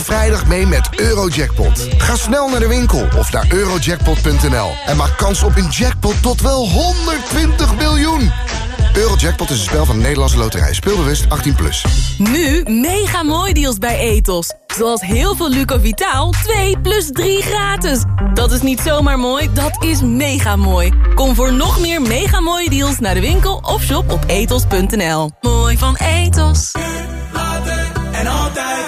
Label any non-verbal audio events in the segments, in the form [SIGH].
vrijdag mee met Eurojackpot. Ga snel naar de winkel of naar eurojackpot.nl en maak kans op een jackpot tot wel 120 miljoen. Eurojackpot is een spel van de Nederlandse Loterij. Speelbewust 18+. Plus. Nu mega mooi deals bij Ethos. Zoals heel veel Lucovitaal 2 plus 3 gratis. Dat is niet zomaar mooi, dat is mega mooi. Kom voor nog meer mega mooie deals naar de winkel of shop op ethos.nl. Mooi van Ethos. En altijd.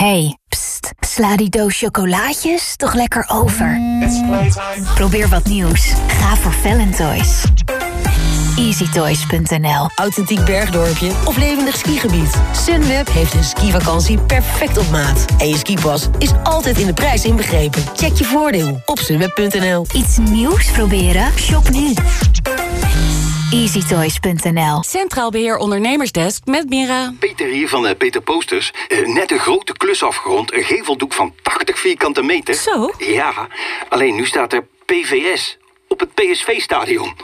Hey, pst, sla die doos chocolaatjes toch lekker over. Probeer wat nieuws. Ga voor Valentoys. EasyToys.nl Authentiek bergdorpje of levendig skigebied. Sunweb heeft een skivakantie perfect op maat. En je skipas is altijd in de prijs inbegrepen. Check je voordeel op sunweb.nl. Iets nieuws proberen? Shop nu. EasyToys.nl Centraal Beheer Ondernemersdesk met Mira. Peter hier van eh, Peter Posters. Eh, net een grote klus afgerond. Een geveldoek van 80 vierkante meter. Zo? Ja, alleen nu staat er PVS op het PSV-stadion.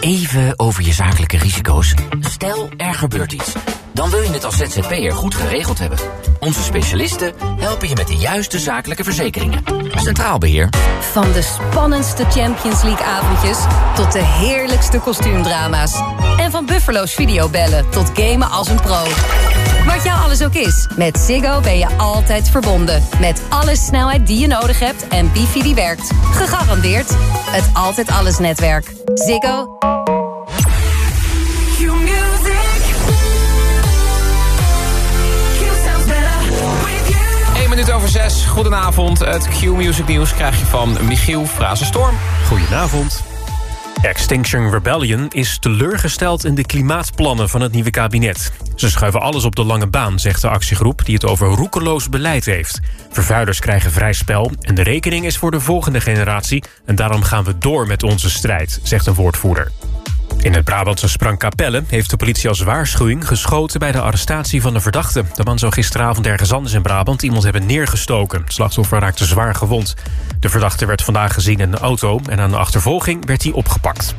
Even over je zakelijke risico's. Stel, er gebeurt iets. Dan wil je het als ZZP'er goed geregeld hebben. Onze specialisten helpen je met de juiste zakelijke verzekeringen. Centraal Beheer. Van de spannendste Champions League avondjes tot de heerlijkste kostuumdrama's. En van Buffalo's videobellen tot gamen als een pro. Wat jou alles ook is, met Ziggo ben je altijd verbonden. Met alle snelheid die je nodig hebt en wifi die werkt. Gegarandeerd het Altijd Alles netwerk. Ziggo. Eén minuut over zes. Goedenavond. Het Q-Music nieuws krijg je van Michiel Frazenstorm. Goedenavond. Extinction Rebellion is teleurgesteld in de klimaatplannen van het nieuwe kabinet. Ze schuiven alles op de lange baan, zegt de actiegroep... die het over roekeloos beleid heeft. Vervuilers krijgen vrij spel en de rekening is voor de volgende generatie... en daarom gaan we door met onze strijd, zegt een woordvoerder. In het Brabantse Sprangkapelle heeft de politie als waarschuwing geschoten bij de arrestatie van de verdachte. De man zou gisteravond ergens anders in Brabant iemand hebben neergestoken. Het slachtoffer raakte zwaar gewond. De verdachte werd vandaag gezien in een auto en aan de achtervolging werd hij opgepakt.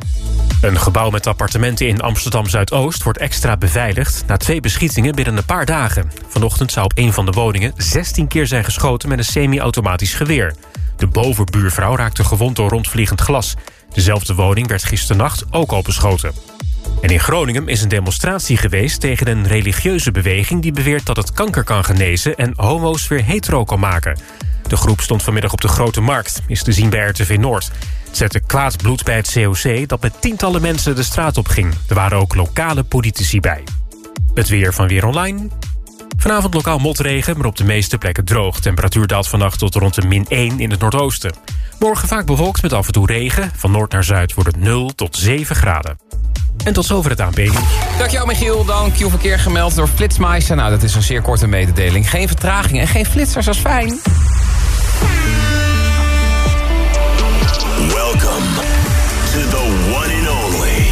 Een gebouw met appartementen in Amsterdam-Zuidoost wordt extra beveiligd... na twee beschietingen binnen een paar dagen. Vanochtend zou op een van de woningen 16 keer zijn geschoten met een semi-automatisch geweer. De bovenbuurvrouw raakte gewond door rondvliegend glas. Dezelfde woning werd gisternacht ook al beschoten. En in Groningen is een demonstratie geweest tegen een religieuze beweging... die beweert dat het kanker kan genezen en homo's weer hetero kan maken. De groep stond vanmiddag op de Grote Markt, is te zien bij RTV Noord. Het zette kwaad bloed bij het COC dat met tientallen mensen de straat op ging. Er waren ook lokale politici bij. Het weer van Weer Online. Vanavond lokaal motregen, maar op de meeste plekken droog. Temperatuur daalt vannacht tot rond de min 1 in het noordoosten. Morgen vaak bewolkt met af en toe regen. Van noord naar zuid wordt het 0 tot 7 graden. En tot zover het ANP. Dankjewel Michiel. Dan Q-verkeer gemeld door Flitsmeister. Nou, dat is een zeer korte mededeling. Geen vertraging en geen flitsers, dat is fijn. Welcome to the one and only,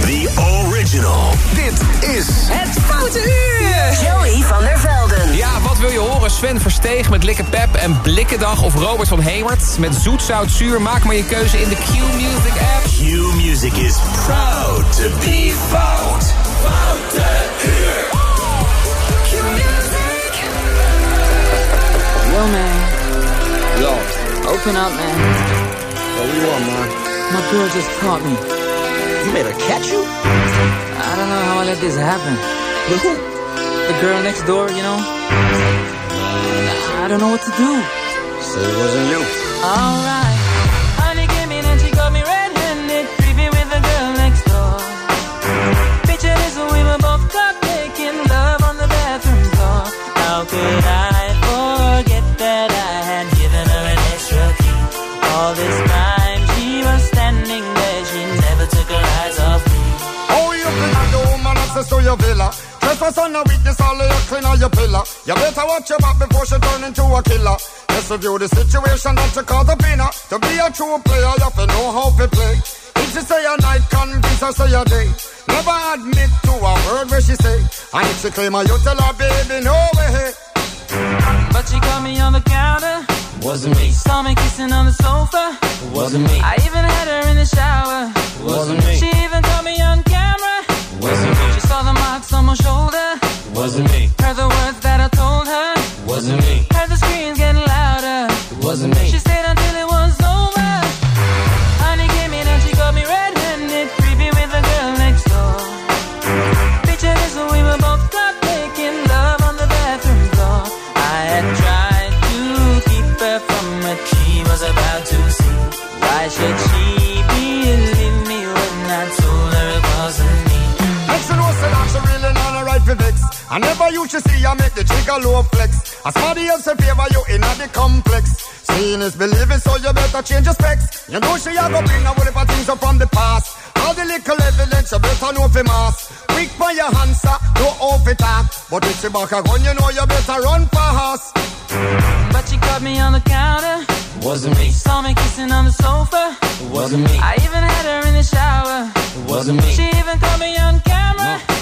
the original. Dit is Het Foute Uur! Joey van der Velden. Ja, wat wil je horen? Sven Versteeg met Likke Pep en Blikkendag... of Robert van Hemert met Zoet, Zout, Zuur. Maak maar je keuze in de Q-Music app. Q Music is proud to be fout. Foute Uur. Yo, man. Yo. Open up, man. What do you want, man? My girl just caught me. You made her catch you? I don't know how I let this happen. With who? The girl next door, you know? I don't know what to do. So it wasn't you. Alright. Trespass on a weakness, all of your clean on your pillar. You better watch your back before she turn into a killer. Let's review the situation that you call the winner. To be a true player, you have to know how to play. If she say a night, convince her say a day. Never admit to a word where she say. And if she claim her, you tell her, baby, no way. But she caught me on the counter. Wasn't me. Saw me kissing on the sofa. Wasn't me. I even had her in the shower. Wasn't me. She on shoulder. Wasn't me. Heard the words that I told her. Wasn't me. Heard the screams getting louder. Wasn't me. She stayed until it was over. Honey came in and she got me red-handed, creepy with the girl next door. Picture this when we were both caught making love on the bathroom floor. I had tried to keep her from what she was about to see. Why should she I never used to see her make the trigger low flex. As somebody else in favor you in the complex. Seeing is believing, so you better change your specs. You know she a go bring a whole heap of things up from the past. All the little evidence you better know for mass. Quick by your answer, no off it up. But if she back a gun, you know you better run fast. But she caught me on the counter. Wasn't me. Saw me kissing on the sofa. Wasn't me. I even had her in the shower. Wasn't me. She even caught me on camera.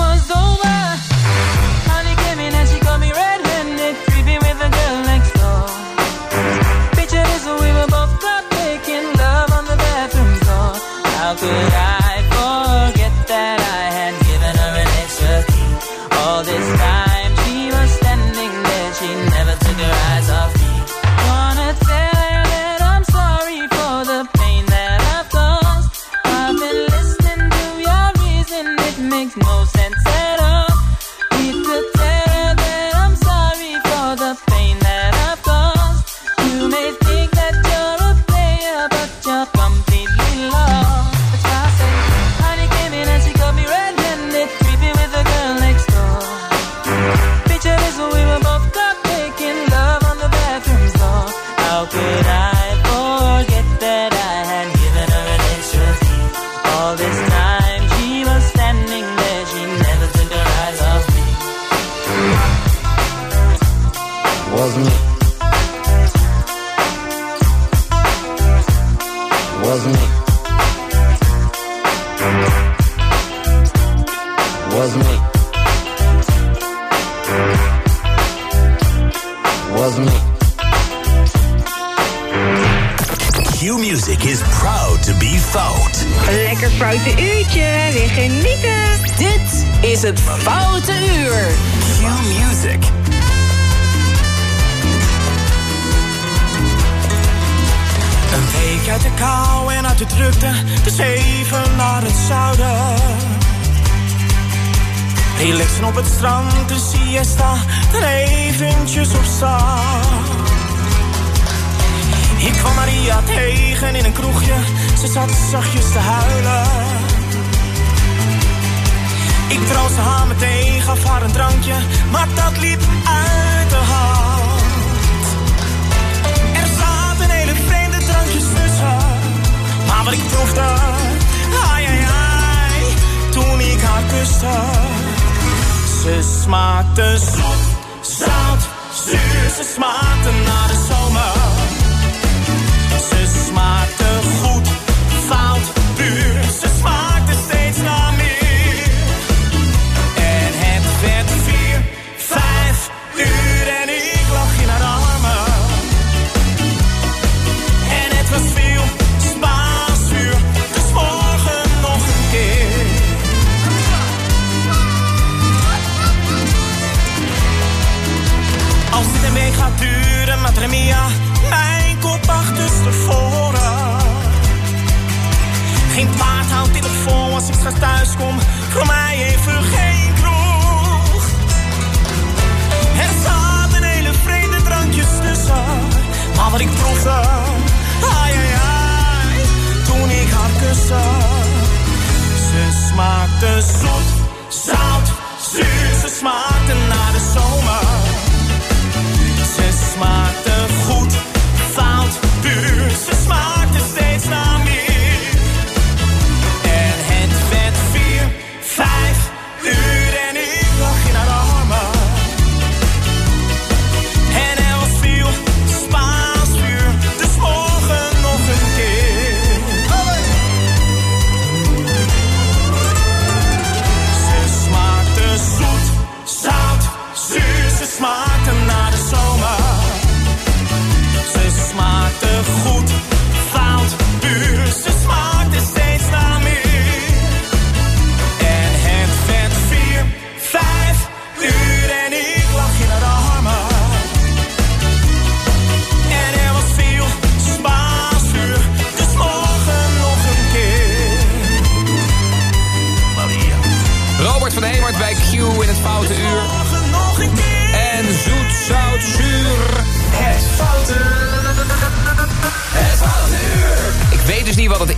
Wasn't me. En uit de drukte, dus even naar het zuiden. Relaxen op het strand, de siesta, dan eventjes op stap. Ik kwam Maria tegen in een kroegje, ze zat zachtjes te huilen. Ik troostte haar meteen, gaf haar een drankje, maar dat liep uit de hand. Maar ik proefde, ai ai ai, toen ik haar kuste. Ze smaakte zoet, zout, zuur, ze smaakte naar de zomer. Geen paard houdt dit op vol als ik straks thuis kom. Voor mij even geen kroeg. Er zaten hele vreemde drankjes tussen. Maar wat ik proefde, ai ai ai, toen ik haar kuste. Ze smaakte zoet, zout, zuur. Ze smaakte naar de zomer. Ze smaakte goed, fout, puur.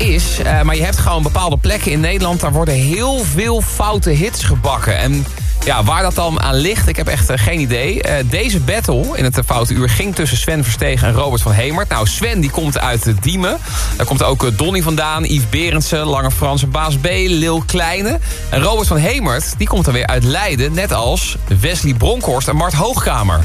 is. Eh, maar je hebt gewoon bepaalde plekken in Nederland... daar worden heel veel foute hits gebakken. En ja, waar dat dan aan ligt, ik heb echt eh, geen idee. Eh, deze battle in het Foute Uur ging tussen Sven Verstegen en Robert van Hemert. Nou, Sven die komt uit Diemen. Daar komt ook Donny vandaan, Yves Berendsen, Lange Franse Baas B, Lil Kleine. En Robert van Hemert, die komt dan weer uit Leiden. Net als Wesley Bronkhorst en Mart Hoogkamer.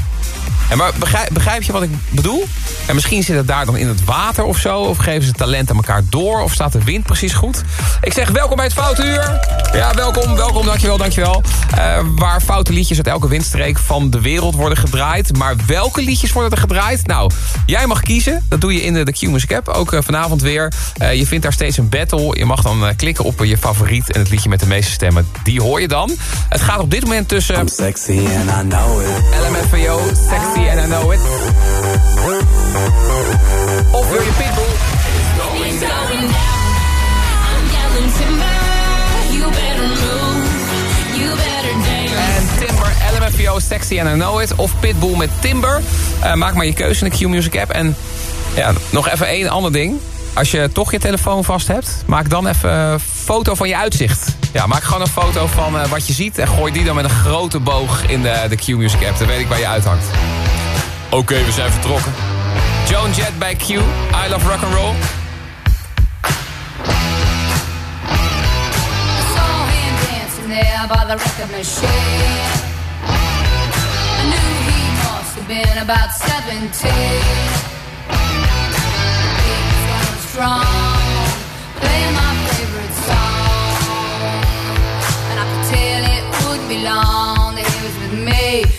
En maar begrijp, begrijp, je wat ik bedoel? En misschien zit het daar dan in het water of zo. Of geven ze talent aan elkaar door. Of staat de wind precies goed. Ik zeg welkom bij het Foutenuur. Ja, welkom, welkom, dankjewel, dankjewel. Uh, waar foute liedjes uit elke windstreek van de wereld worden gedraaid. Maar welke liedjes worden er gedraaid? Nou, jij mag kiezen. Dat doe je in de, de Q-Music app. Ook eh, vanavond weer. Eh, je vindt daar steeds een battle. Je mag dan klikken op je favoriet. En het liedje met de meeste stemmen, die hoor je dan. Het gaat op dit moment tussen... I'm sexy and I know it. LMFAO, sexy and en I Know It. Of wil je Pitbull? Going timber. Timber, LMFAO, Sexy and I Know It. Of Pitbull met Timber. Eh, maak maar je keuze in de Q-Music app. En ja, nog even één ander ding. Als je toch je telefoon vast hebt, maak dan even een foto van je uitzicht. Ja, maak gewoon een foto van eh, wat je ziet en gooi die dan met een grote boog in de, de Q-Music app. Dan weet ik waar je uithangt. Oké, okay, we zijn vertrokken. Joan Jett bij Q, I Love Rock and Roll. There by the record machine I knew he must have been about 17 He was strong Playing my favorite song And I could tell it wouldn't be long That he was with me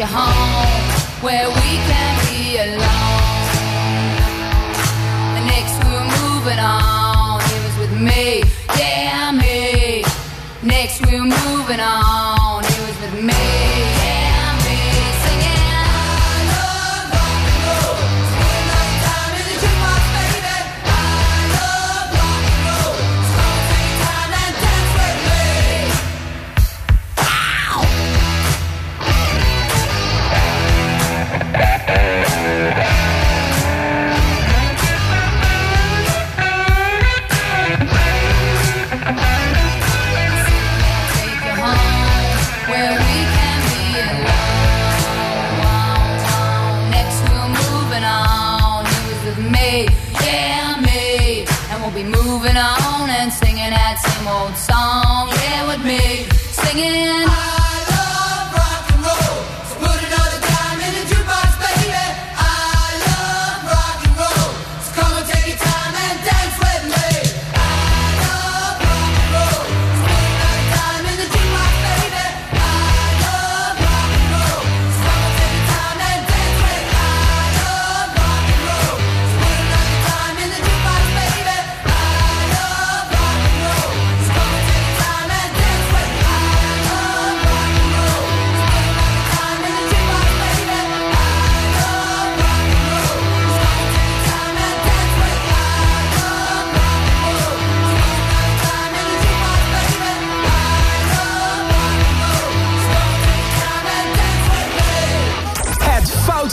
you home where we can be alone. Next we were moving on, it was with me, yeah me. Next we were moving on, it was with me. singing.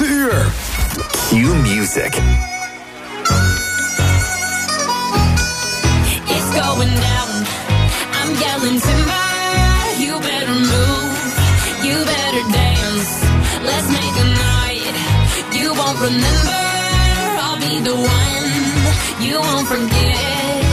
uur. Q Music. It's going down. I'm yelling timber. You better move. You better dance. Let's make a night. You won't remember. I'll be the one. You won't forget.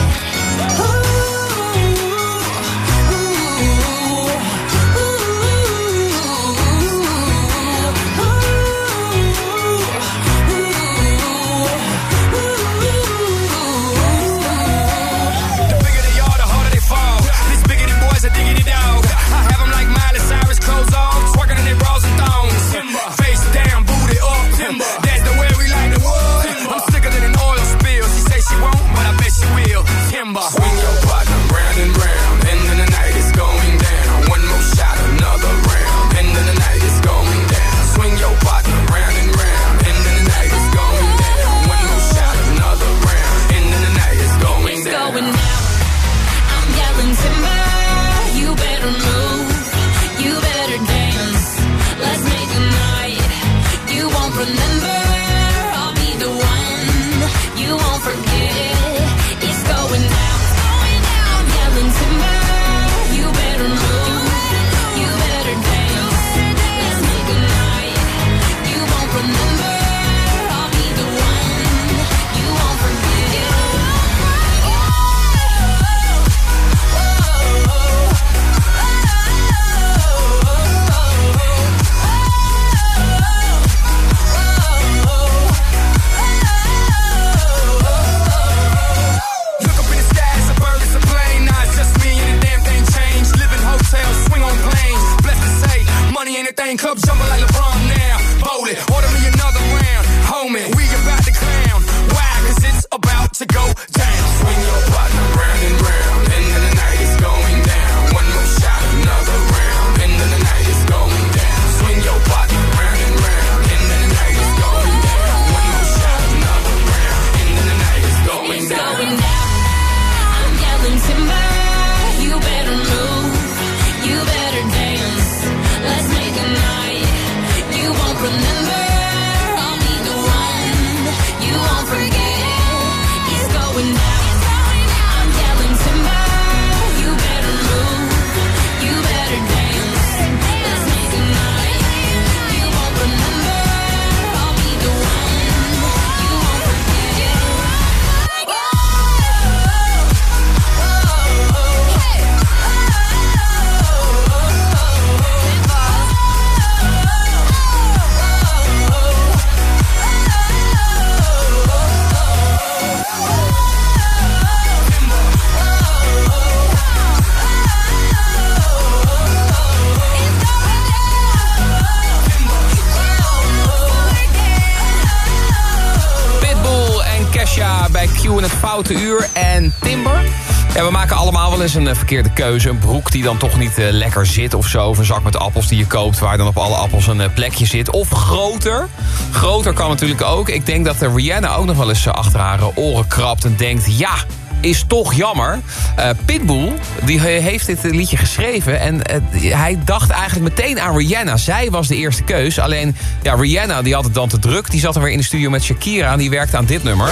is een eh, verkeerde keuze. Een broek die dan toch niet eh, lekker zit of zo. Of een zak met appels die je koopt waar dan op alle appels een eh, plekje zit. Of groter. Groter kan natuurlijk ook. Ik denk dat Rihanna ook nog wel eens achter haar oren krabt en denkt... ja, is toch jammer. Uh, Pitbull die heeft dit liedje geschreven en hij dacht eigenlijk meteen aan Rihanna. Zij was de eerste keus. Alleen ja, Rihanna die had het dan te druk. Die zat dan weer in de studio met Shakira en die werkte aan dit nummer.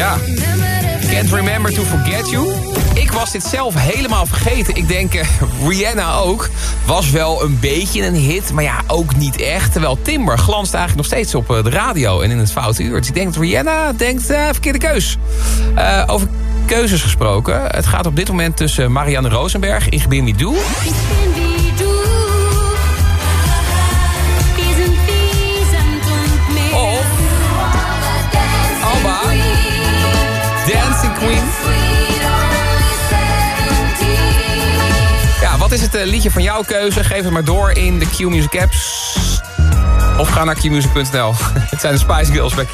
Can't remember to forget you. Ik was dit zelf helemaal vergeten. Ik denk, eh, Rihanna ook. Was wel een beetje een hit, maar ja, ook niet echt. Terwijl Timber glanst eigenlijk nog steeds op eh, de radio en in het foute uur. Dus ik denk dat Rihanna denkt, eh, verkeerde keus. Over keuzes gesproken. Het gaat op dit moment tussen Marianne Rosenberg in Give Me Wat is het eh, liedje van jouw keuze? Geef het maar door in de Q-Music apps. Of ga naar qmusic.nl. [LAUGHS] het zijn de Spice Girls back.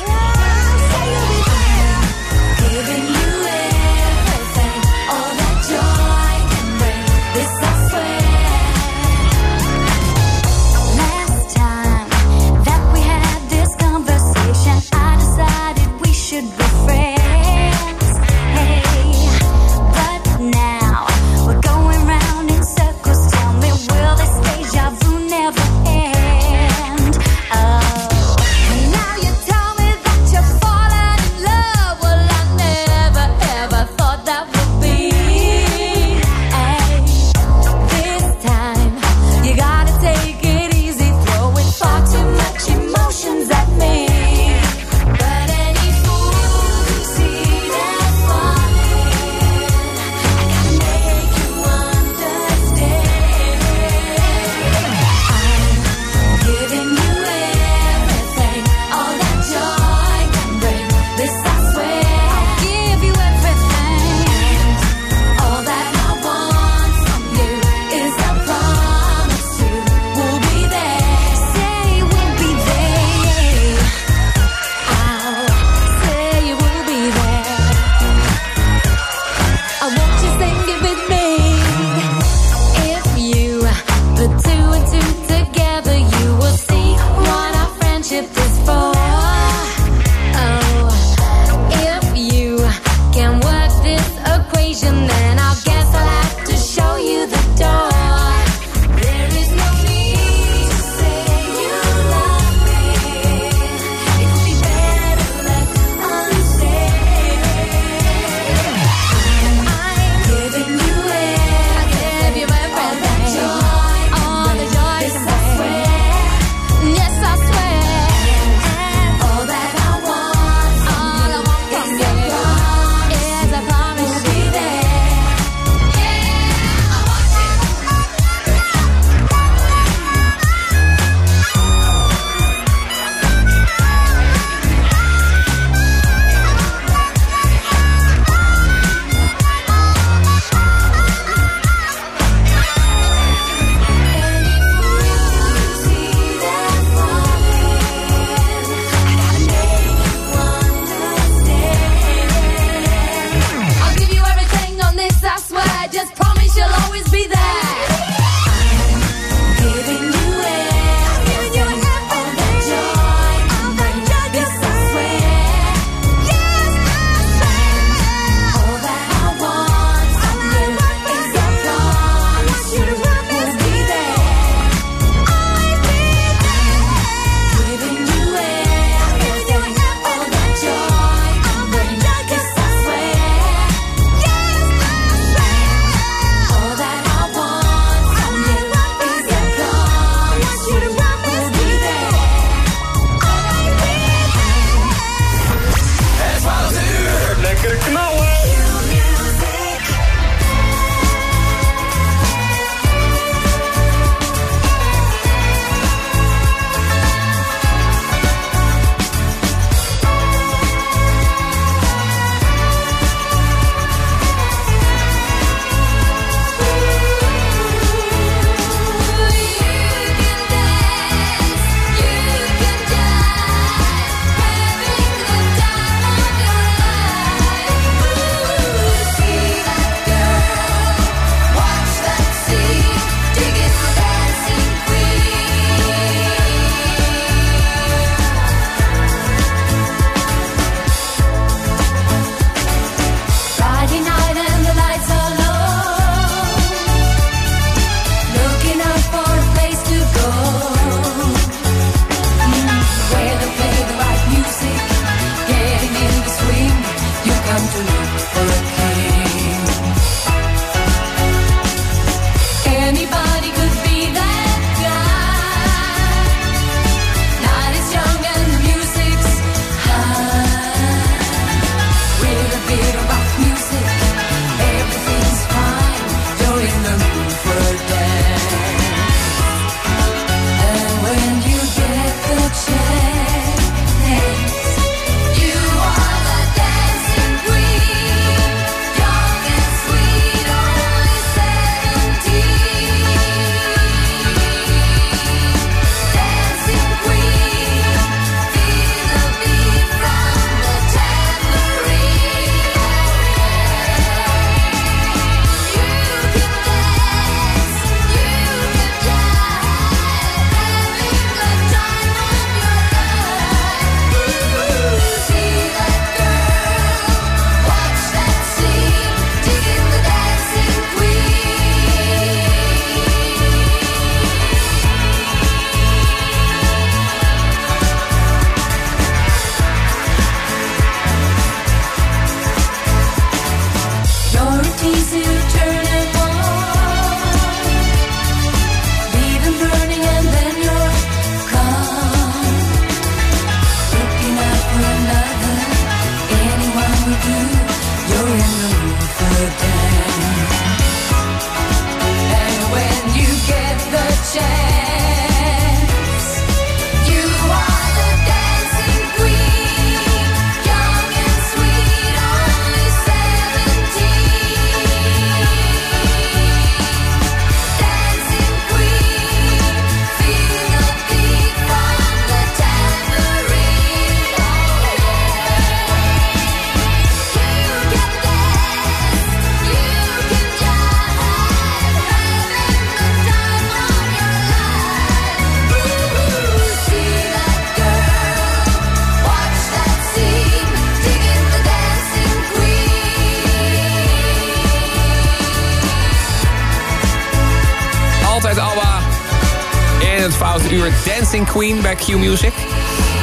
het foute uur Dancing Queen bij Q Music.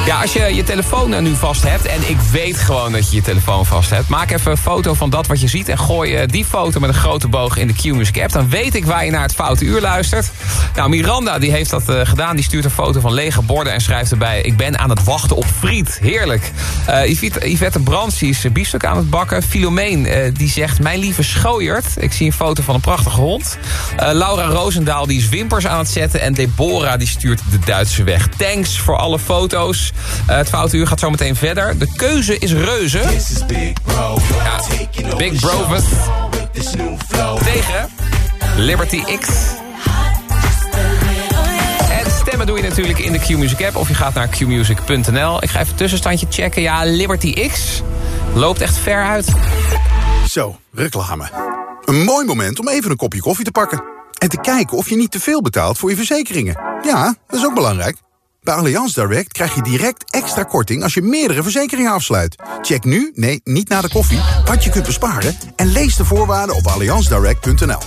Ja, als je je telefoon nu vast hebt... en ik weet gewoon dat je je telefoon vast hebt... maak even een foto van dat wat je ziet... en gooi eh, die foto met een grote boog in de Q-Music app. Dan weet ik waar je naar het Foute Uur luistert. Nou, Miranda die heeft dat eh, gedaan. Die stuurt een foto van lege borden en schrijft erbij... ik ben aan het wachten op friet. Heerlijk. Eh, Yvette, Yvette Brands is biefstuk aan het bakken. Filomeen eh, die zegt... mijn lieve schooiert. Ik zie een foto van een prachtige hond. Eh, Laura Roosendaal die is wimpers aan het zetten. En Deborah die stuurt de Duitse weg. Thanks voor alle foto's. Eh, het Foute Uur gaat zo meteen verder. De keuze is reuze. Ja, Big Broveth. Tegen Liberty X. En stemmen doe je natuurlijk in de Q-Music app... of je gaat naar qmusic.nl. Ik ga even een tussenstandje checken. Ja, Liberty X loopt echt ver uit. Zo, reclame. Een mooi moment om even een kopje koffie te pakken. En te kijken of je niet te veel betaalt voor je verzekeringen. Ja, dat is ook belangrijk. Bij Allianz Direct krijg je direct extra korting als je meerdere verzekeringen afsluit. Check nu, nee, niet na de koffie, wat je kunt besparen... en lees de voorwaarden op allianzdirect.nl.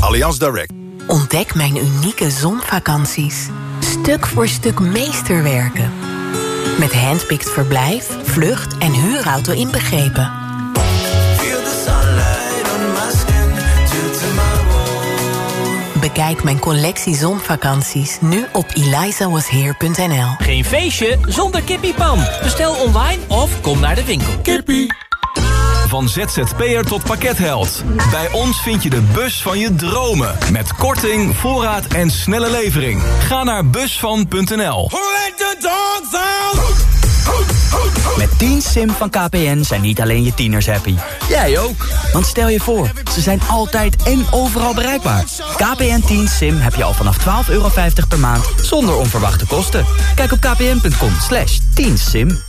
Allianz Direct. Ontdek mijn unieke zonvakanties. Stuk voor stuk meesterwerken. Met handpicked verblijf, vlucht en huurauto inbegrepen. Bekijk mijn collectie zonvakanties nu op elizawasheer.nl. Geen feestje zonder kippiepan. Bestel online of kom naar de winkel. Kippie. Van ZZP'er tot pakketheld. Bij ons vind je de bus van je dromen. Met korting, voorraad en snelle levering. Ga naar busvan.nl. Met 10 Sim van KPN zijn niet alleen je tieners happy. Jij ook. Want stel je voor, ze zijn altijd en overal bereikbaar. KPN 10 Sim heb je al vanaf 12,50 euro per maand zonder onverwachte kosten. Kijk op kpn.com slash 10 Sim.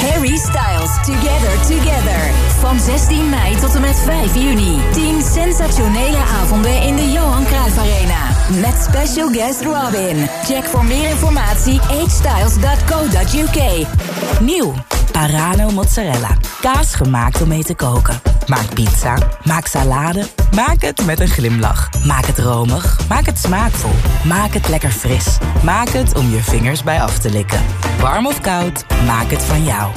Harry Styles Together Together. Van 16 mei tot en met 5 juni. 10 sensationele avonden in de Johan Cruijff Arena. Met special guest Robin. Check voor meer informatie hstyles.co.uk. Nieuw. Parano mozzarella. Kaas gemaakt om mee te koken. Maak pizza. Maak salade. Maak het met een glimlach. Maak het romig. Maak het smaakvol. Maak het lekker fris. Maak het om je vingers bij af te likken. Warm of koud, maak het van jou.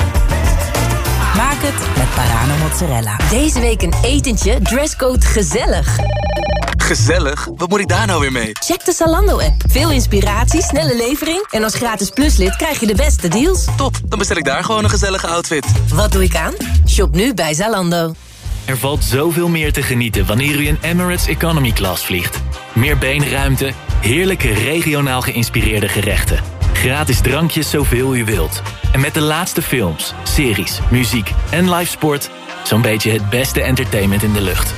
Maak het met Parano mozzarella. Deze week een etentje, dresscode gezellig. Gezellig? Wat moet ik daar nou weer mee? Check de Zalando-app. Veel inspiratie, snelle levering... en als gratis pluslid krijg je de beste deals. Top, dan bestel ik daar gewoon een gezellige outfit. Wat doe ik aan? Shop nu bij Zalando. Er valt zoveel meer te genieten wanneer u in Emirates Economy Class vliegt. Meer beenruimte, heerlijke regionaal geïnspireerde gerechten. Gratis drankjes zoveel u wilt. En met de laatste films, series, muziek en live sport... zo'n beetje het beste entertainment in de lucht.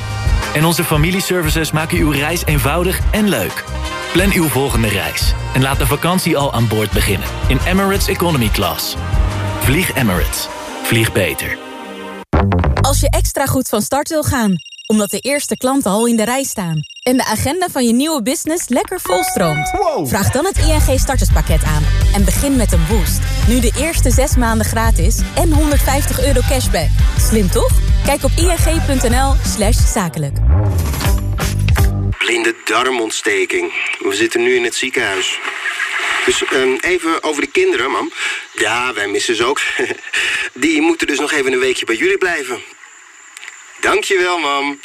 En onze familieservices maken uw reis eenvoudig en leuk. Plan uw volgende reis en laat de vakantie al aan boord beginnen. In Emirates Economy Class. Vlieg Emirates. Vlieg beter. Als je extra goed van start wil gaan, omdat de eerste klanten al in de rij staan... en de agenda van je nieuwe business lekker volstroomt... vraag dan het ING starterspakket aan en begin met een boost. Nu de eerste zes maanden gratis en 150 euro cashback. Slim toch? Kijk op ing.nl slash zakelijk. Blinde darmontsteking. We zitten nu in het ziekenhuis. Dus ehm, even over de kinderen, mam. Ja, wij missen ze ook. [LAUGHS] Die moeten dus nog even een weekje bij jullie blijven. Dankjewel, mam.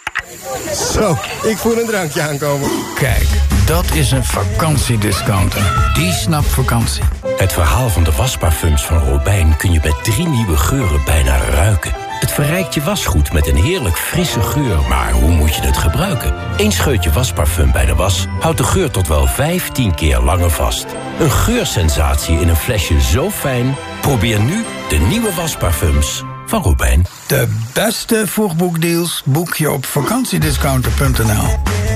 Zo, ik voel een drankje aankomen. Kijk, dat is een vakantiediscounter. Die snapt vakantie. Het verhaal van de wasparfums van Robijn kun je bij drie nieuwe geuren bijna ruiken. Het verrijkt je wasgoed met een heerlijk frisse geur, maar hoe moet je het gebruiken? Eén scheutje wasparfum bij de was houdt de geur tot wel 15 keer langer vast. Een geursensatie in een flesje zo fijn. Probeer nu de nieuwe wasparfums van Robijn. De beste vroegboekdeals boek je op vakantiediscounter.nl.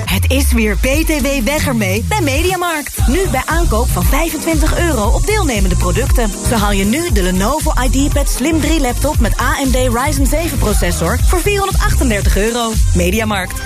Het is weer BTW weg ermee bij Mediamarkt. Nu bij aankoop van 25 euro op deelnemende producten. Zo haal je nu de Lenovo IdeaPad Slim 3 laptop met AMD Ryzen 7 processor voor 438 euro. Mediamarkt.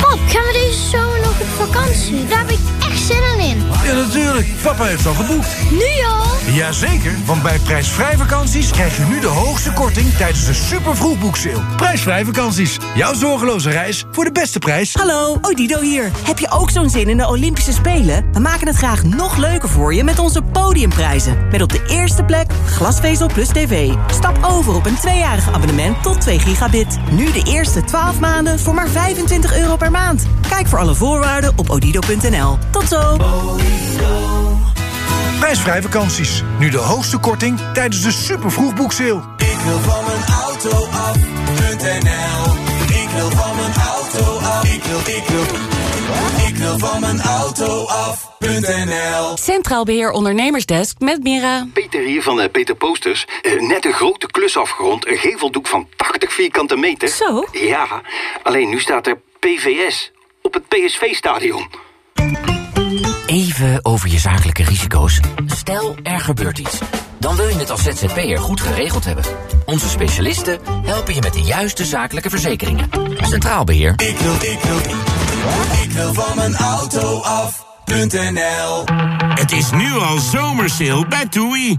Pap, gaan we deze zomer nog op vakantie? Daar heb ik echt zin in. Ja, natuurlijk. Papa heeft al geboekt. Nu al? Jazeker, want bij prijsvrij vakanties krijg je nu de hoogste korting tijdens de super vroegboekseil. Prijsvrij vakanties. Jouw zorgeloze reis voor de beste prijs. Hallo, Odido hier. Heb je ook zo'n zin in de Olympische Spelen? We maken het graag nog leuker voor je met onze podiumprijzen. Met op de eerste plek glasvezel plus tv. Stap over op een tweejarig abonnement tot 2 gigabit. Nu de eerste 12 maanden voor maar 25 euro per maand. Kijk voor alle voorwaarden op odido.nl. Tot zo. Prijsvrij vakanties. Nu de hoogste korting tijdens de super vroegboekseil. Ik wil van mijn auto af.nl Ik wil van mijn auto af. Ik wil, ik wil, ik wil van mijn auto af.nl Centraal Beheer Ondernemersdesk met Mira. Peter hier van eh, Peter Posters. Eh, net een grote klus afgerond. Een geveldoek van 80 vierkante meter. Zo? Ja, alleen nu staat er PVS op het PSV-stadion. Even over je zakelijke risico's. Stel, er gebeurt iets. Dan wil je het als ZZP'er goed geregeld hebben. Onze specialisten helpen je met de juiste zakelijke verzekeringen. Centraal Beheer. Ik wil, ik wil, ik wil van mijn auto af.nl Het is nu al zomersale bij TUI.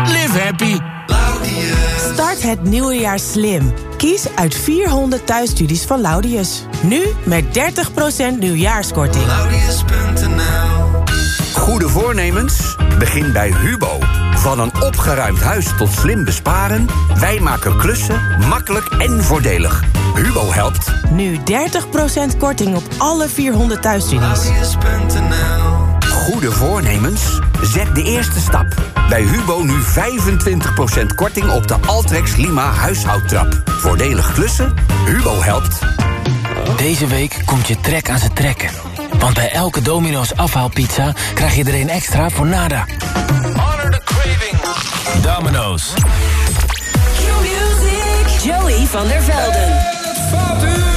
Live happy. Start het nieuwe jaar slim. Kies uit 400 thuisstudies van Laudius. Nu met 30% nieuwjaarskorting. Goede voornemens? Begin bij Hubo. Van een opgeruimd huis tot slim besparen... wij maken klussen makkelijk en voordelig. Hubo helpt. Nu 30% korting op alle 400 thuisstudies. Goede voornemens? Zet de eerste stap. Bij Hubo nu 25% korting op de Altrex Lima huishoudtrap. Voordelig klussen? Hubo helpt. Deze week komt je trek aan zijn trekken. Want bij elke Domino's afhaalpizza krijg je er een extra voor nada. Honor the craving. Domino's. Joey van der Velden.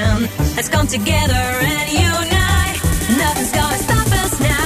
can. Let's come together and unite. Nothing's gonna stop us now.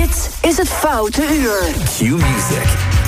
Dit is het Foute Uur. Q-Music.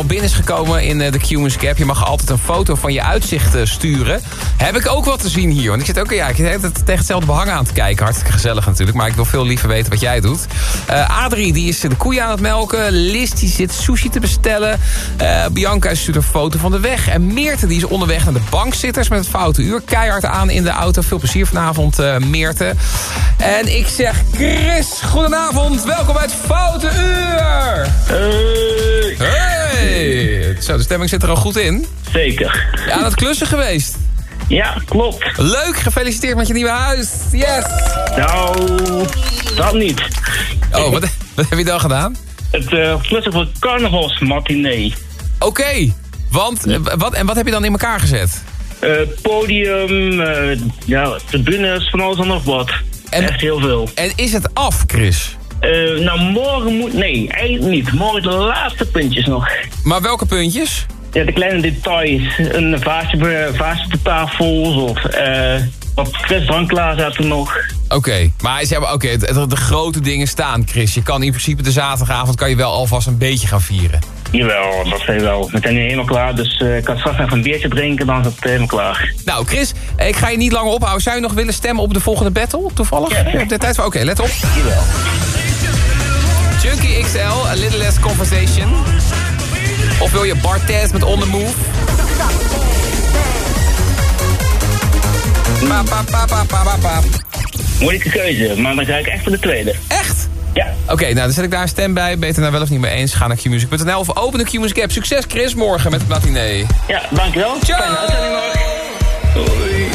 Allemaal binnen is gekomen in eh, de Q-Music app. Je mag altijd een foto van je uitzicht eh, sturen. Heb ik ook wat te zien hier. Want ik zit ook ja, ik zit tegen hetzelfde behang aan te kijken. Hartstikke gezellig natuurlijk. Maar ik wil veel liever weten wat jij doet. Eh, Adrie die is de koeien aan het melken. Liz die zit sushi te bestellen. Eh, Bianca stuurt een foto van de weg. En Meerte die is onderweg naar de bankzitters met het foute uur. Keihard aan in de auto. Veel plezier vanavond Meerte. En ik zeg Chris, goedenavond. Welkom bij het foute uur. Hey. Hey. Zo, de stemming zit er al goed in. Zeker. Ja, aan het klussen geweest. Ja, klopt. Leuk, gefeliciteerd met je nieuwe huis. Yes. Nou, dat niet. Oh, wat, wat heb je dan gedaan? Het uh, klussen voor carnavalsmatinee. Oké, want eh, wat, en wat heb je dan in elkaar gezet? Eh, podium, ja, tribunes, van alles en nog wat. Echt heel veel. En is het af, Chris? Eh, nou, morgen moet... Nee, eigenlijk niet. Morgen de laatste puntjes nog. Maar welke puntjes? Ja, de kleine details. Een vaasje, op de tafel of eh, wat frisdrank klaar zaten nog. Oké, maar ze hebben oké, de, de grote dingen staan, Chris. Je kan in principe de zaterdagavond kan je wel alvast een beetje gaan vieren. Jawel, dat zei wel. We zijn nu helemaal klaar, dus eh, ik kan straks even een biertje drinken, dan is het helemaal klaar. Nou, Chris, ik ga je niet langer ophouden. Zou je nog willen stemmen op de volgende battle, toevallig? Ja, op de tijd van... Oké, let op. Jawel. Chunky XL, A Little Less Conversation. Of wil je Bartez met On The Move? Pa, pa, pa, pa, pa, pa, pa. Moeilijke keuze, maar dan ga ik echt voor de tweede. Echt? Ja. Oké, nou dan zet ik daar een stem bij. Beter nou wel of niet mee eens. Ga naar qmusic.nl of open de Q-Music app. Succes Chris morgen met het matinee. Ja, dankjewel. Ciao. Fijne uitzending nog. Doei.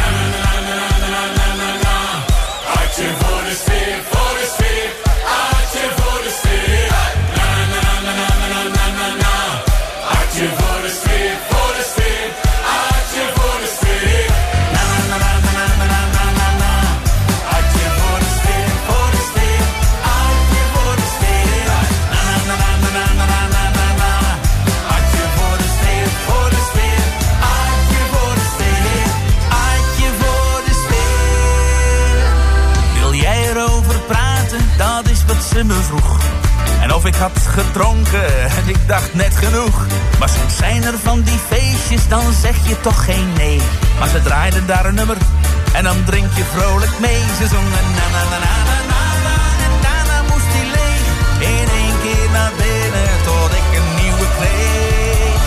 Ik had gedronken en ik dacht net genoeg. Maar soms zijn er van die feestjes, dan zeg je toch geen nee. Maar ze draaiden daar een nummer en dan drink je vrolijk mee. Ze zongen na na na na na na na en daarna moest hij leeg. In één keer naar binnen tot ik een nieuwe kreeg.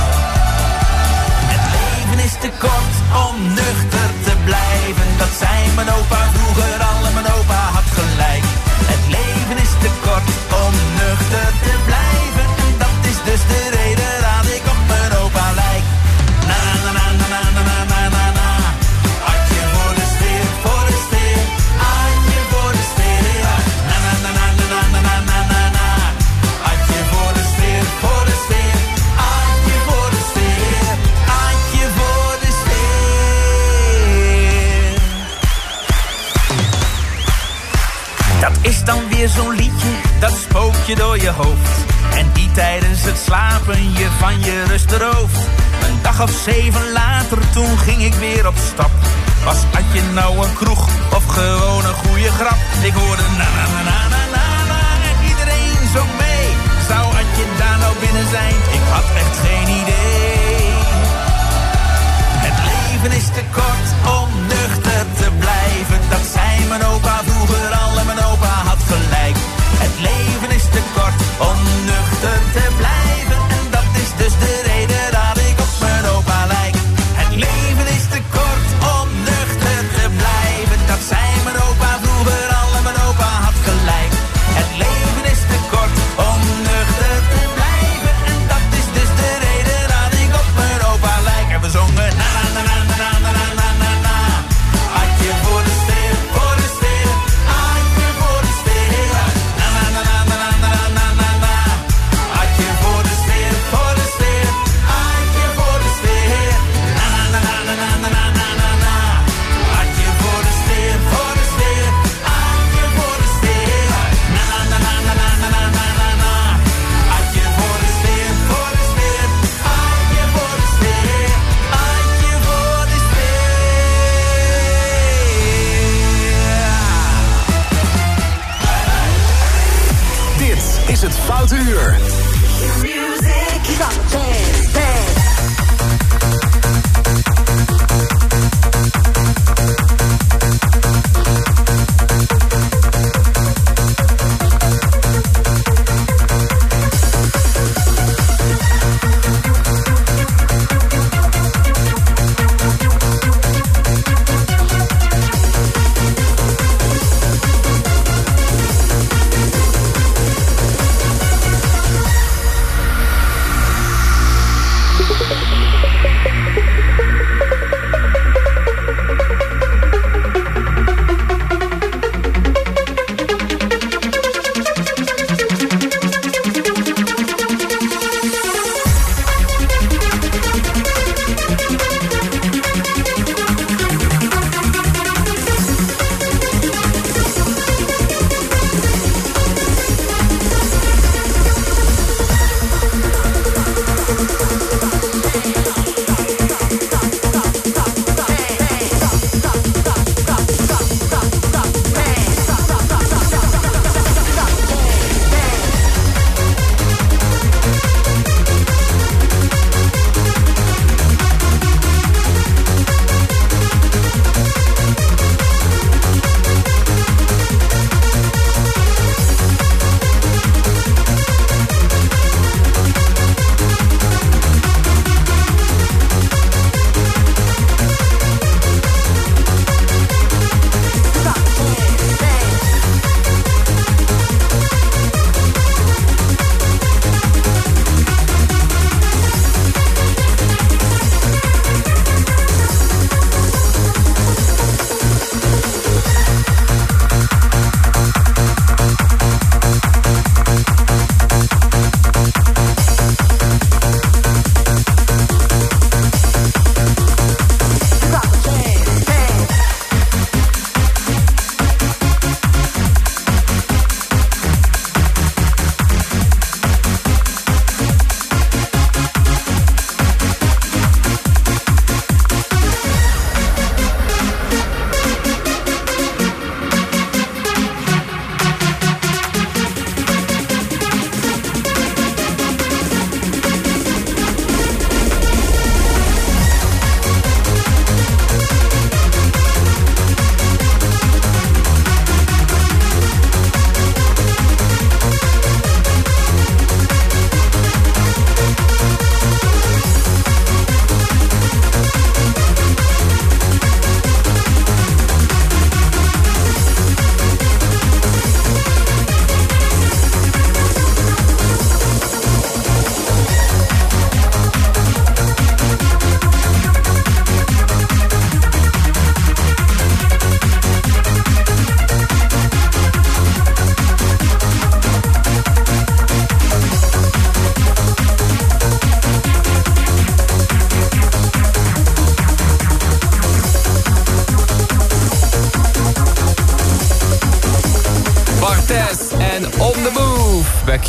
Het leven is te kort om nuchter te blijven. Dat zei mijn opa vroeger al en mijn opa had gelijk. Het leven is te kort nuchter te blijven. Dat is dus de reden dat ik op mijn opa lijk. Na na na na na na na na na. Adje voor de sfeer, voor de sfeer. Adje voor de sfeer, ja. Na na na na na na na na na na. Adje voor de sfeer, voor de sfeer. Adje voor de sfeer. Adje voor de sfeer. Dat is dan weer zo'n lied dat spookt je door je hoofd. En die tijdens het slapen je van je rust rooft. Een dag of zeven later, toen ging ik weer op stap. Was had je nou een kroeg of gewoon een goede grap? Ik hoorde na na na na na na na en iedereen zong mee. Zou had je daar nou binnen zijn? Ik had echt geen idee. Het leven is te kort om nuchter te blijven. Dat zei mijn opa vroeger al dat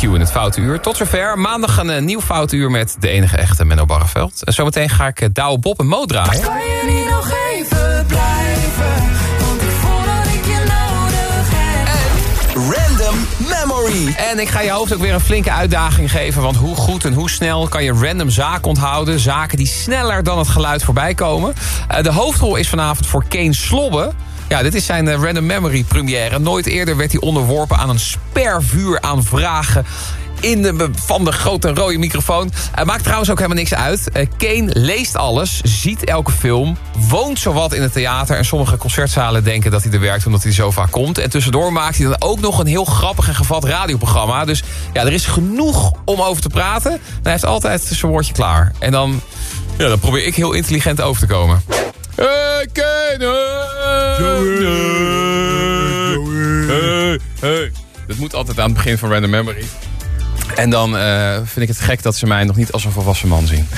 Q in het Foute Uur. Tot zover. Maandag een eh, nieuw Foute Uur met de enige echte Menno Barreveld. En zometeen ga ik eh, Douwe Bob en Mo draaien. Kan je niet nog even blijven? Want ik voel dat ik je nodig heb. Random Memory. En ik ga je hoofd ook weer een flinke uitdaging geven. Want hoe goed en hoe snel kan je random zaken onthouden? Zaken die sneller dan het geluid voorbij komen. Eh, de hoofdrol is vanavond voor Kane Slobbe. Ja, dit is zijn eh, Random Memory première. Nooit eerder werd hij onderworpen aan een spervuur aan vragen in de, van de grote rode microfoon. Uh, maakt trouwens ook helemaal niks uit. Uh, Kane leest alles, ziet elke film, woont zowat in het theater... en sommige concertzalen denken dat hij er werkt omdat hij zo vaak komt. En tussendoor maakt hij dan ook nog een heel grappig en gevat radioprogramma. Dus ja, er is genoeg om over te praten. En hij heeft altijd zijn woordje klaar. En dan, ja, dan probeer ik heel intelligent over te komen. Hey! Hey, hey. Dat moet altijd aan het begin van Random Memory. En dan uh, vind ik het gek dat ze mij nog niet als een volwassen man zien. [LAUGHS]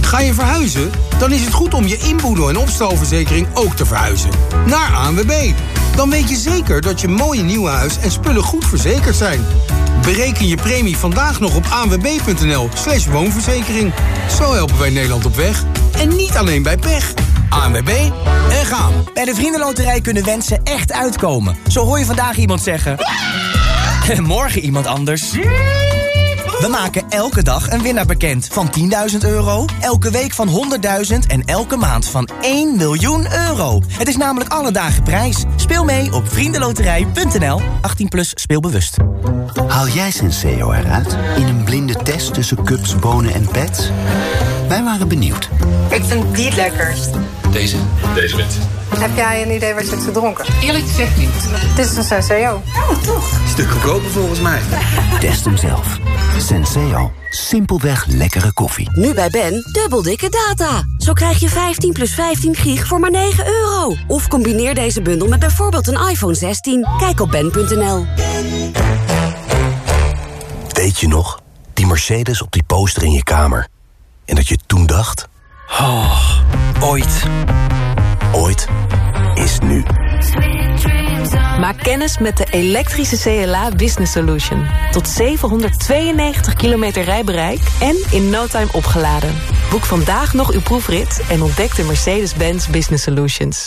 Ga je verhuizen? Dan is het goed om je inboedel- en opstalverzekering ook te verhuizen. Naar ANWB. Dan weet je zeker dat je mooie nieuwe huis en spullen goed verzekerd zijn. Bereken je premie vandaag nog op anwb.nl slash woonverzekering. Zo helpen wij Nederland op weg. En niet alleen bij pech. ANWB en gaan. Bij de Vriendenloterij kunnen wensen echt uitkomen. Zo hoor je vandaag iemand zeggen... En [LAUGHS] morgen iemand anders. We maken elke dag een winnaar bekend van 10.000 euro, elke week van 100.000 en elke maand van 1 miljoen euro. Het is namelijk alle dagen prijs. Speel mee op vriendenloterij.nl. 18 plus speelbewust. Haal jij Senseo eruit in een blinde test tussen cups, bonen en pets? Wij waren benieuwd. Ik vind die het lekkerst. Deze? Deze wit. Heb jij een idee wat je hebt gedronken? Eerlijk gezegd niet. Dit is een Senseo. Oh, toch? Stuk goedkoper volgens mij. [LAUGHS] Test hem zelf. Senseo. Simpelweg lekkere koffie. Nu bij Ben, dubbel dikke data. Zo krijg je 15 plus 15 gig voor maar 9 euro. Of combineer deze bundel met bijvoorbeeld een iPhone 16. Kijk op ben.nl. Weet je nog? Die Mercedes op die poster in je kamer. En dat je toen dacht... Oh, ooit. Ooit is nu. Maak kennis met de elektrische CLA Business Solution. Tot 792 kilometer rijbereik en in no time opgeladen. Boek vandaag nog uw proefrit en ontdek de Mercedes-Benz Business Solutions.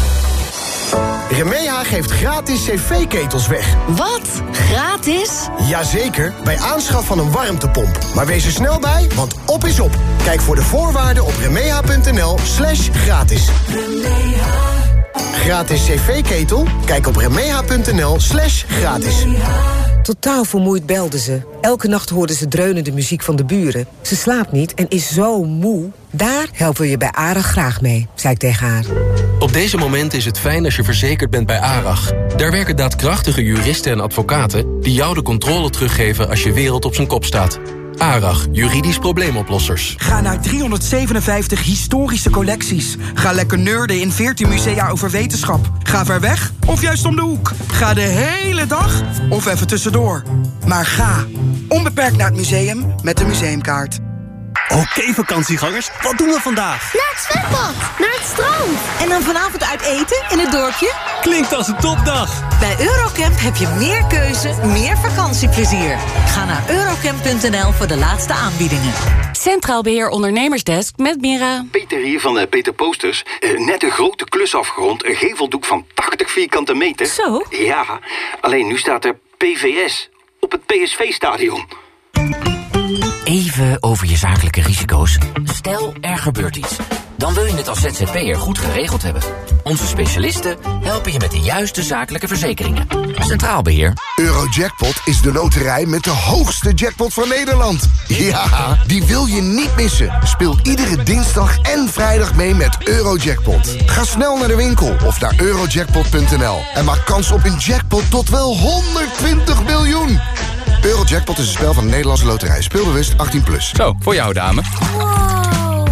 Remeha geeft gratis cv-ketels weg. Wat? Gratis? Jazeker, bij aanschaf van een warmtepomp. Maar wees er snel bij, want op is op. Kijk voor de voorwaarden op remeha.nl slash gratis. Gratis cv-ketel? Kijk op remeha.nl slash gratis. Totaal vermoeid belde ze. Elke nacht hoorde ze dreunende muziek van de buren. Ze slaapt niet en is zo moe. Daar helpen we je bij ARAG graag mee, zei ik tegen haar. Op deze moment is het fijn als je verzekerd bent bij ARAG. Daar werken daadkrachtige juristen en advocaten... die jou de controle teruggeven als je wereld op zijn kop staat. ARAG, juridisch probleemoplossers. Ga naar 357 historische collecties. Ga lekker nerden in 14 musea over wetenschap. Ga ver weg of juist om de hoek. Ga de hele dag of even tussendoor. Maar ga onbeperkt naar het museum met de museumkaart. Oké vakantiegangers, wat doen we vandaag? Naar het zwembad, naar het strand. En dan vanavond uit eten in het dorpje? Klinkt als een topdag. Bij Eurocamp heb je meer keuze, meer vakantieplezier. Ga naar eurocamp.nl voor de laatste aanbiedingen. Centraal Beheer Ondernemersdesk met Mira. Peter hier van eh, Peter Posters. Eh, net een grote klus afgerond. Een geveldoek van 80 vierkante meter. Zo? Ja, alleen nu staat er PVS op het PSV-stadion. Even over je zakelijke risico's. Stel, er gebeurt iets. Dan wil je het als ZZP'er goed geregeld hebben. Onze specialisten helpen je met de juiste zakelijke verzekeringen. Centraal Beheer. Eurojackpot is de loterij met de hoogste jackpot van Nederland. Ja, die wil je niet missen. Speel iedere dinsdag en vrijdag mee met Eurojackpot. Ga snel naar de winkel of naar eurojackpot.nl en maak kans op een jackpot tot wel 120 miljoen. Eurojackpot is een spel van de Nederlandse loterij. Speelbewust 18+. Plus. Zo, voor jou dame.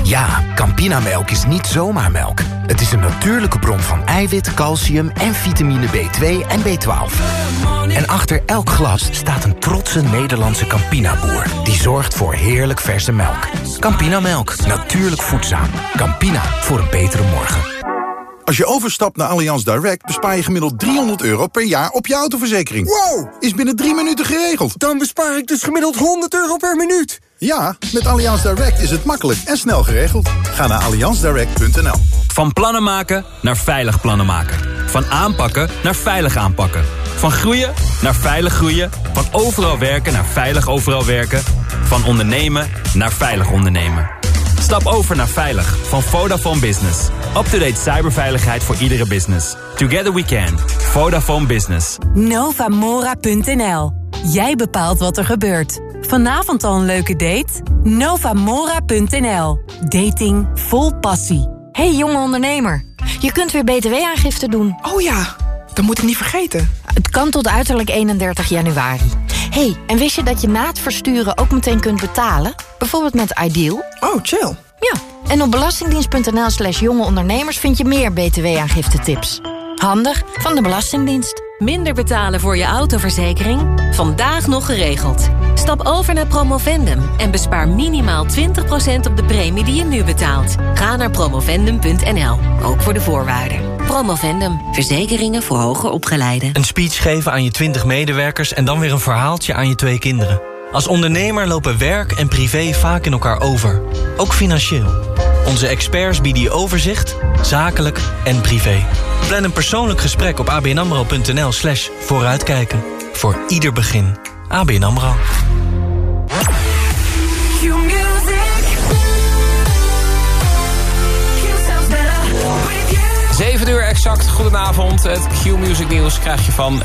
Ja, Campinamelk is niet zomaar melk. Het is een natuurlijke bron van eiwit, calcium en vitamine B2 en B12. En achter elk glas staat een trotse Nederlandse Campina-boer... die zorgt voor heerlijk verse melk. Campinamelk, natuurlijk voedzaam. Campina, voor een betere morgen. Als je overstapt naar Allianz Direct bespaar je gemiddeld 300 euro per jaar op je autoverzekering. Wow! Is binnen drie minuten geregeld. Dan bespaar ik dus gemiddeld 100 euro per minuut. Ja, met Allianz Direct is het makkelijk en snel geregeld. Ga naar allianzdirect.nl. Van plannen maken naar veilig plannen maken. Van aanpakken naar veilig aanpakken. Van groeien naar veilig groeien. Van overal werken naar veilig overal werken. Van ondernemen naar veilig ondernemen. Stap over naar Veilig van Vodafone Business. Up-to-date cyberveiligheid voor iedere business. Together we can. Vodafone Business. Novamora.nl. Jij bepaalt wat er gebeurt. Vanavond al een leuke date? Novamora.nl. Dating vol passie. Hey jonge ondernemer, je kunt weer btw-aangifte doen. Oh ja, dat moet ik niet vergeten. Het kan tot uiterlijk 31 januari. Hey, en wist je dat je na het versturen ook meteen kunt betalen? Bijvoorbeeld met Ideal? Oh, chill. Ja, en op belastingdienst.nl slash jonge ondernemers vind je meer btw-aangifte tips. Handig van de Belastingdienst. Minder betalen voor je autoverzekering? Vandaag nog geregeld. Stap over naar Promovendum en bespaar minimaal 20% op de premie die je nu betaalt. Ga naar promovendum.nl, ook voor de voorwaarden. Promovendum, verzekeringen voor hoger opgeleiden. Een speech geven aan je 20 medewerkers en dan weer een verhaaltje aan je twee kinderen. Als ondernemer lopen werk en privé vaak in elkaar over. Ook financieel. Onze experts bieden je overzicht, zakelijk en privé. Plan een persoonlijk gesprek op abnamro.nl slash vooruitkijken. Voor ieder begin. ABN AMRO. Zeven uur exact. Goedenavond. Het Q-Music nieuws krijg je van